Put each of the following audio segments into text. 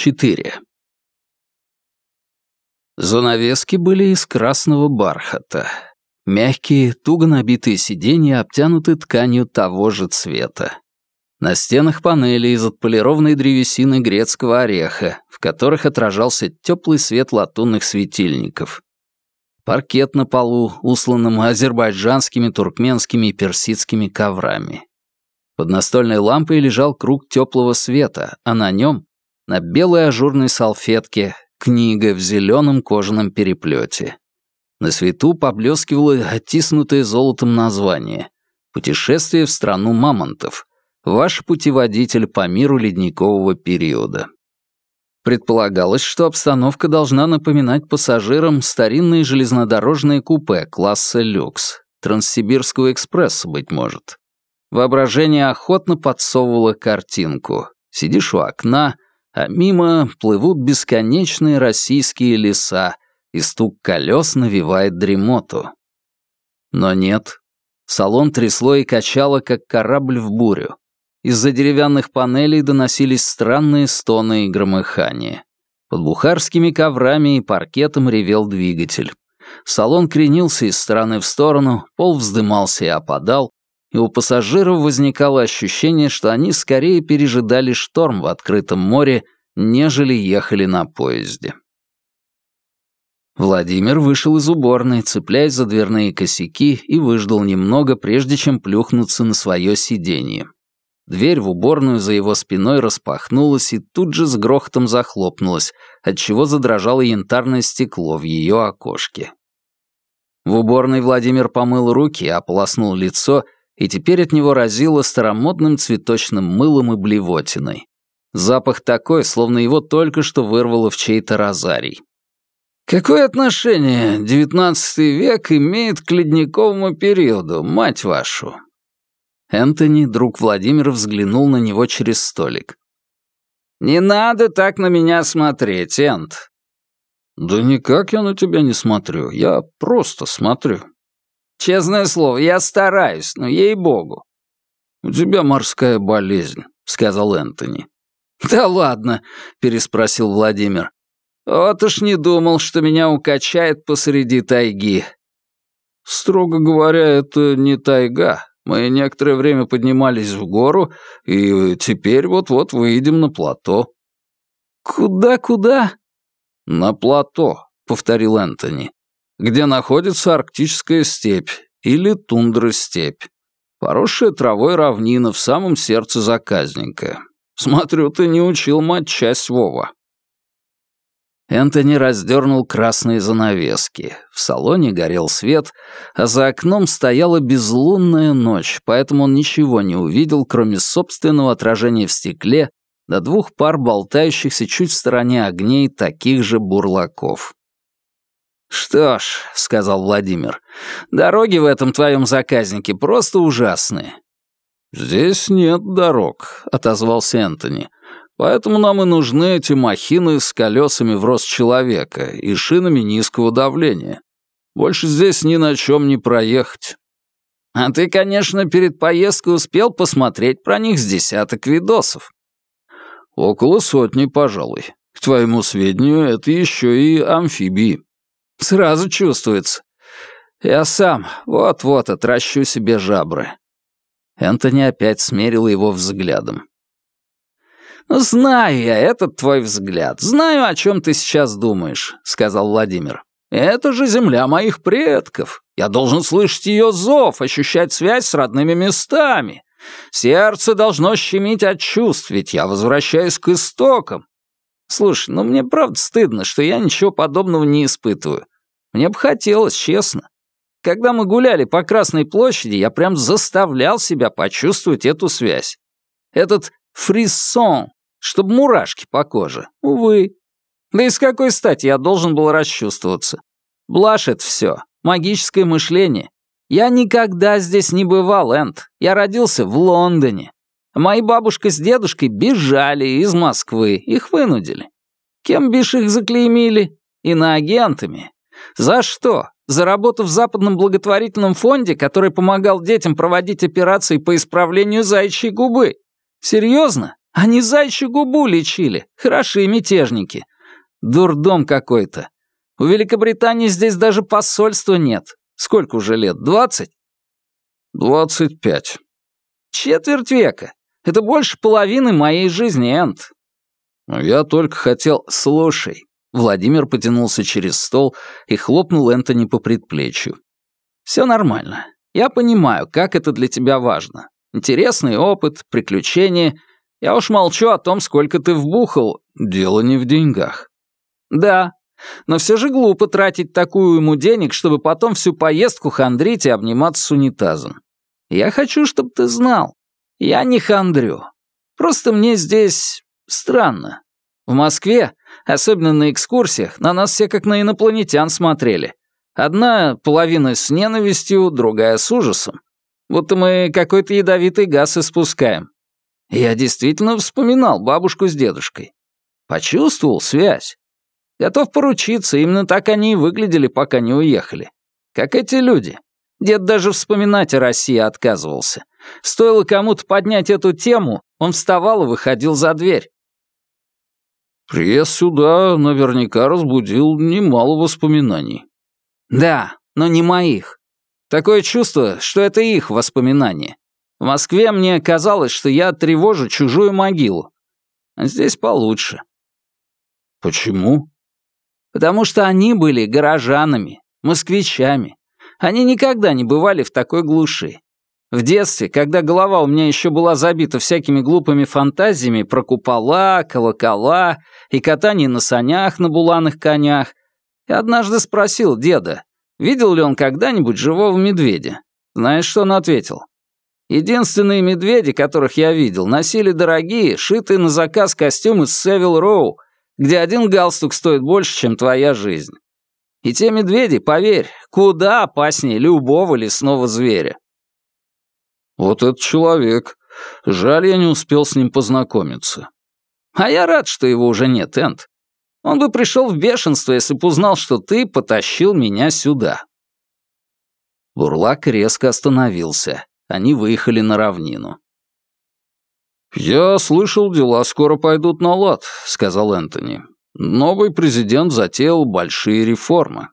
4. Занавески были из красного бархата. Мягкие, туго набитые сиденья обтянуты тканью того же цвета. На стенах панели из отполированной древесины грецкого ореха, в которых отражался теплый свет латунных светильников. Паркет на полу, усланным азербайджанскими, туркменскими и персидскими коврами. Под настольной лампой лежал круг теплого света, а на нем, на белой ажурной салфетке, книга в зеленом кожаном переплете. На свету поблескивало оттиснутое золотом название «Путешествие в страну мамонтов», Ваш путеводитель по миру ледникового периода. Предполагалось, что обстановка должна напоминать пассажирам старинные железнодорожные купе класса люкс, Транссибирского экспресса, быть может. Воображение охотно подсовывало картинку. Сидишь у окна, а мимо плывут бесконечные российские леса, и стук колес навевает дремоту. Но нет. Салон трясло и качало, как корабль в бурю. Из-за деревянных панелей доносились странные стоны и громыхания. Под бухарскими коврами и паркетом ревел двигатель. Салон кренился из стороны в сторону, пол вздымался и опадал, и у пассажиров возникало ощущение, что они скорее пережидали шторм в открытом море, нежели ехали на поезде. Владимир вышел из уборной, цепляясь за дверные косяки, и выждал немного, прежде чем плюхнуться на свое сиденье. Дверь в уборную за его спиной распахнулась и тут же с грохотом захлопнулась, отчего задрожало янтарное стекло в ее окошке. В уборной Владимир помыл руки, ополоснул лицо, и теперь от него разило старомодным цветочным мылом и блевотиной. Запах такой, словно его только что вырвало в чей-то розарий. Какое отношение девятнадцатый век имеет к ледниковому периоду, мать вашу? Энтони, друг Владимира, взглянул на него через столик. «Не надо так на меня смотреть, Энт». «Да никак я на тебя не смотрю, я просто смотрю». «Честное слово, я стараюсь, но ей-богу». «У тебя морская болезнь», — сказал Энтони. «Да ладно», — переспросил Владимир. «Вот уж не думал, что меня укачает посреди тайги». «Строго говоря, это не тайга», мы некоторое время поднимались в гору, и теперь вот-вот выйдем на плато». «Куда-куда?» «На плато», — повторил Энтони, «где находится арктическая степь или тундра-степь. Поросшая травой равнина в самом сердце заказника. Смотрю, ты не учил мать часть Вова». Энтони раздернул красные занавески. В салоне горел свет, а за окном стояла безлунная ночь, поэтому он ничего не увидел, кроме собственного отражения в стекле до двух пар болтающихся чуть в стороне огней таких же бурлаков. «Что ж», — сказал Владимир, — «дороги в этом твоем заказнике просто ужасные». «Здесь нет дорог», — отозвался Энтони. Поэтому нам и нужны эти махины с колесами в рост человека и шинами низкого давления. Больше здесь ни на чем не проехать. А ты, конечно, перед поездкой успел посмотреть про них с десяток видосов. Около сотни, пожалуй. К твоему сведению, это еще и амфибии. Сразу чувствуется. Я сам вот-вот отращу себе жабры. Энтони опять смерил его взглядом. «Знаю я этот твой взгляд, знаю, о чем ты сейчас думаешь», — сказал Владимир. «Это же земля моих предков. Я должен слышать ее зов, ощущать связь с родными местами. Сердце должно щемить от чувств, ведь я возвращаюсь к истокам. Слушай, ну мне правда стыдно, что я ничего подобного не испытываю. Мне бы хотелось, честно. Когда мы гуляли по Красной площади, я прям заставлял себя почувствовать эту связь. Этот фрисон, чтобы мурашки по коже. Увы. Да и с какой стати я должен был расчувствоваться? Блажь это все. Магическое мышление. Я никогда здесь не бывал, Энд. Я родился в Лондоне. Мои бабушка с дедушкой бежали из Москвы. Их вынудили. Кем бишь их заклеймили? Иноагентами. За что? За работу в западном благотворительном фонде, который помогал детям проводить операции по исправлению заячьей губы. Серьезно? Они зайчью губу лечили. Хорошие мятежники. Дурдом какой-то. У Великобритании здесь даже посольства нет. Сколько уже лет? Двадцать? Двадцать пять. Четверть века. Это больше половины моей жизни, Энд. Я только хотел... Слушай. Владимир потянулся через стол и хлопнул Энтони по предплечью. Все нормально. Я понимаю, как это для тебя важно. Интересный опыт, приключения. Я уж молчу о том, сколько ты вбухал. Дело не в деньгах. Да, но все же глупо тратить такую ему денег, чтобы потом всю поездку хандрить и обниматься с унитазом. Я хочу, чтобы ты знал. Я не хандрю. Просто мне здесь странно. В Москве, особенно на экскурсиях, на нас все как на инопланетян смотрели. Одна половина с ненавистью, другая с ужасом. Будто мы какой-то ядовитый газ испускаем. Я действительно вспоминал бабушку с дедушкой. Почувствовал связь. Готов поручиться, именно так они и выглядели, пока не уехали. Как эти люди. Дед даже вспоминать о России отказывался. Стоило кому-то поднять эту тему, он вставал и выходил за дверь. Приезд сюда наверняка разбудил немало воспоминаний. Да, но не моих. Такое чувство, что это их воспоминания. В Москве мне казалось, что я тревожу чужую могилу. А здесь получше. Почему? Потому что они были горожанами, москвичами. Они никогда не бывали в такой глуши. В детстве, когда голова у меня еще была забита всякими глупыми фантазиями про купола, колокола и катание на санях на буланых конях, я однажды спросил деда, видел ли он когда-нибудь живого медведя. Знаешь, что он ответил? Единственные медведи, которых я видел, носили дорогие, шитые на заказ костюмы с Севил Роу, где один галстук стоит больше, чем твоя жизнь. И те медведи, поверь, куда опаснее любого лесного зверя. Вот этот человек. Жаль, я не успел с ним познакомиться. А я рад, что его уже нет, Энд. Он бы пришел в бешенство, если бы узнал, что ты потащил меня сюда. Бурлак резко остановился. Они выехали на равнину. «Я слышал, дела скоро пойдут на лад», — сказал Энтони. «Новый президент затеял большие реформы».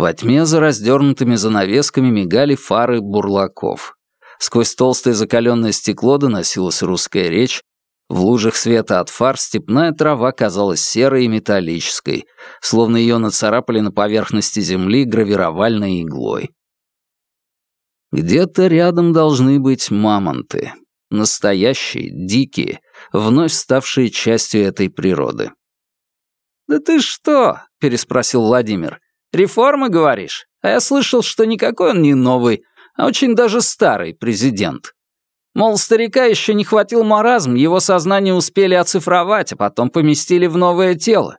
Во тьме за раздернутыми занавесками мигали фары бурлаков. Сквозь толстое закаленное стекло доносилась русская речь. В лужах света от фар степная трава казалась серой и металлической, словно ее нацарапали на поверхности земли гравировальной иглой. Где-то рядом должны быть мамонты. Настоящие, дикие, вновь ставшие частью этой природы. «Да ты что?» — переспросил Владимир. «Реформы, говоришь? А я слышал, что никакой он не новый, а очень даже старый президент. Мол, старика еще не хватил маразм, его сознание успели оцифровать, а потом поместили в новое тело,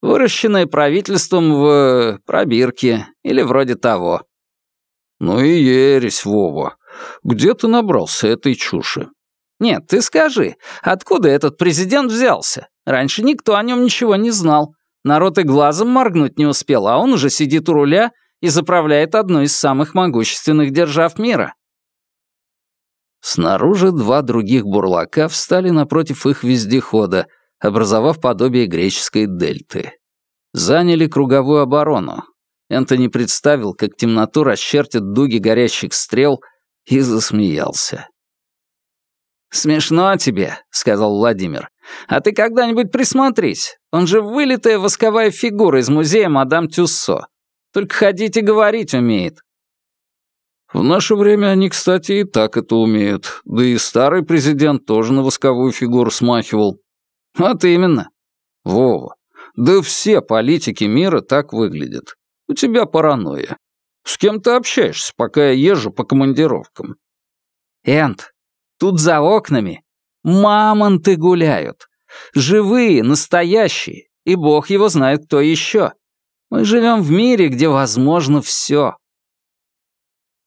выращенное правительством в пробирке или вроде того». «Ну и ересь, Вова. Где ты набрался этой чуши?» «Нет, ты скажи, откуда этот президент взялся? Раньше никто о нем ничего не знал. Народ и глазом моргнуть не успел, а он уже сидит у руля и заправляет одной из самых могущественных держав мира. Снаружи два других бурлака встали напротив их вездехода, образовав подобие греческой дельты. Заняли круговую оборону. Энтони представил, как темноту расчертят дуги горящих стрел, и засмеялся. «Смешно тебе», — сказал Владимир. «А ты когда-нибудь присмотрись. Он же вылитая восковая фигура из музея мадам Тюссо. Только ходить и говорить умеет». В наше время они, кстати, и так это умеют. Да и старый президент тоже на восковую фигуру смахивал. Вот именно. Вова, да все политики мира так выглядят. У тебя паранойя. С кем ты общаешься, пока я езжу по командировкам? Энд, Тут за окнами мамонты гуляют. Живые, настоящие, и бог его знает, кто еще. Мы живем в мире, где возможно все.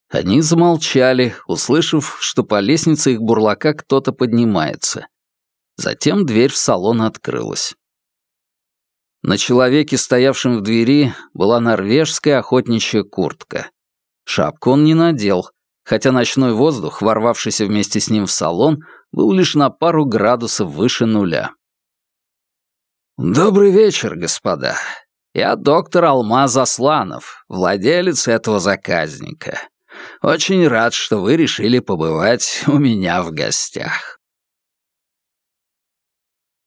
Они замолчали, услышав, что по лестнице их бурлака кто-то поднимается. Затем дверь в салон открылась. На человеке, стоявшем в двери, была норвежская охотничья куртка. Шапку он не надел, хотя ночной воздух, ворвавшийся вместе с ним в салон, был лишь на пару градусов выше нуля. «Добрый вечер, господа. Я доктор Алмаз Асланов, владелец этого заказника. Очень рад, что вы решили побывать у меня в гостях».